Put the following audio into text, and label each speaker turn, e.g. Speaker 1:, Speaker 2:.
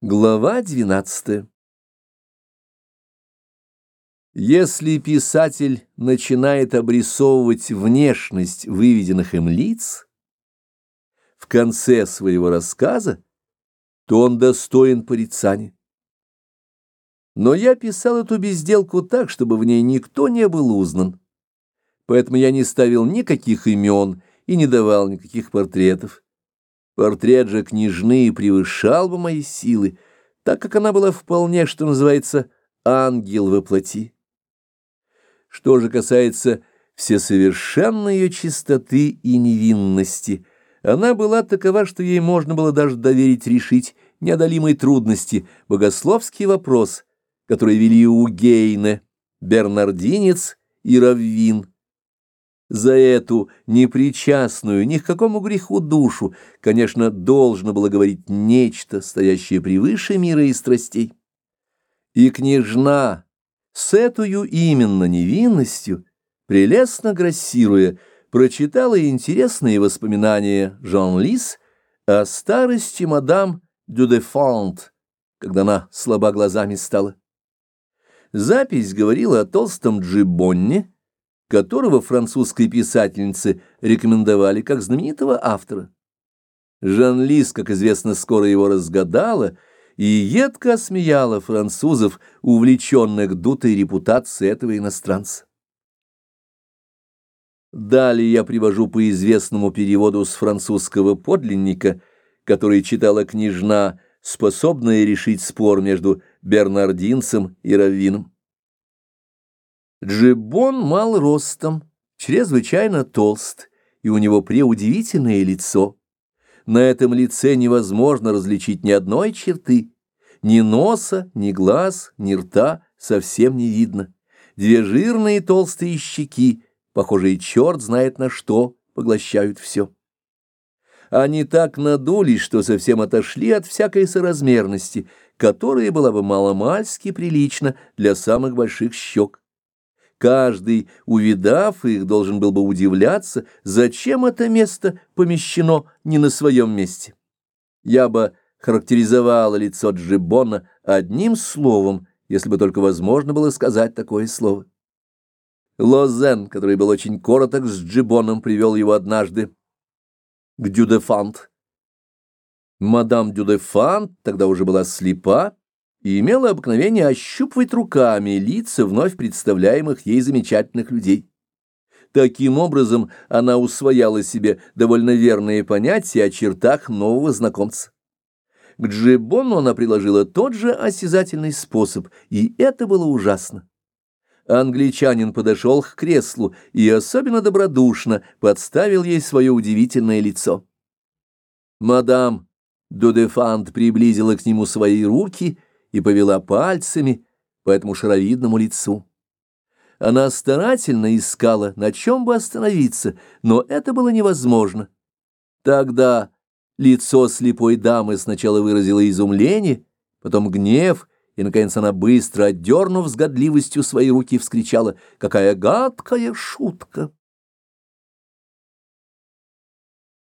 Speaker 1: Глава 12 Если писатель начинает обрисовывать внешность выведенных им лиц в конце своего рассказа, то он достоин порицания. Но я писал эту безделку так, чтобы в ней никто не был узнан, поэтому я не ставил никаких имен и не давал никаких портретов. Портрет же княжны превышал бы мои силы, так как она была вполне, что называется, ангел во плоти. Что же касается всесовершенной ее чистоты и невинности, она была такова, что ей можно было даже доверить решить неодолимые трудности, богословский вопрос, который вели у Гейне, Бернардинец и Раввин, за эту непричастную ни к какому греху душу, конечно, должно было говорить нечто, стоящее превыше мира и страстей. И княжна с этою именно невинностью, прелестно грассируя, прочитала интересные воспоминания Жан-Лис о старости мадам Дюдефант, когда она слаба глазами стала. Запись говорила о толстом Джибонне, которого французской писательнице рекомендовали как знаменитого автора. Жан-Лис, как известно, скоро его разгадала и едко осмеяла французов, увлеченных дутой репутацией этого иностранца. Далее я привожу по известному переводу с французского подлинника, который читала княжна, способная решить спор между бернардинцем и раввином. Джибон мал ростом, чрезвычайно толст, и у него преудивительное лицо. На этом лице невозможно различить ни одной черты, ни носа, ни глаз, ни рта совсем не видно. Две жирные толстые щеки, похожие черт знает на что, поглощают все. Они так надулись, что совсем отошли от всякой соразмерности, которая была бы маломальски прилична для самых больших щек. Каждый, увидав их, должен был бы удивляться, зачем это место помещено не на своем месте. Я бы характеризовала лицо Джибона одним словом, если бы только возможно было сказать такое слово. Лозен, который был очень короток с Джибоном, привел его однажды к Дюдефант. Мадам Дюдефант тогда уже была слепа, и имела обыкновение ощупывать руками лица вновь представляемых ей замечательных людей. Таким образом, она усвояла себе довольно верные понятия о чертах нового знакомца. К Джибону она приложила тот же осязательный способ, и это было ужасно. Англичанин подошел к креслу и особенно добродушно подставил ей свое удивительное лицо. Мадам Дудефант приблизила к нему свои руки и повела пальцами по этому шаровидному лицу. Она старательно искала, на чем бы остановиться, но это было невозможно. Тогда лицо слепой дамы сначала выразило изумление, потом гнев, и, наконец, она быстро, отдернув с годливостью свои руки, вскричала «Какая гадкая шутка!»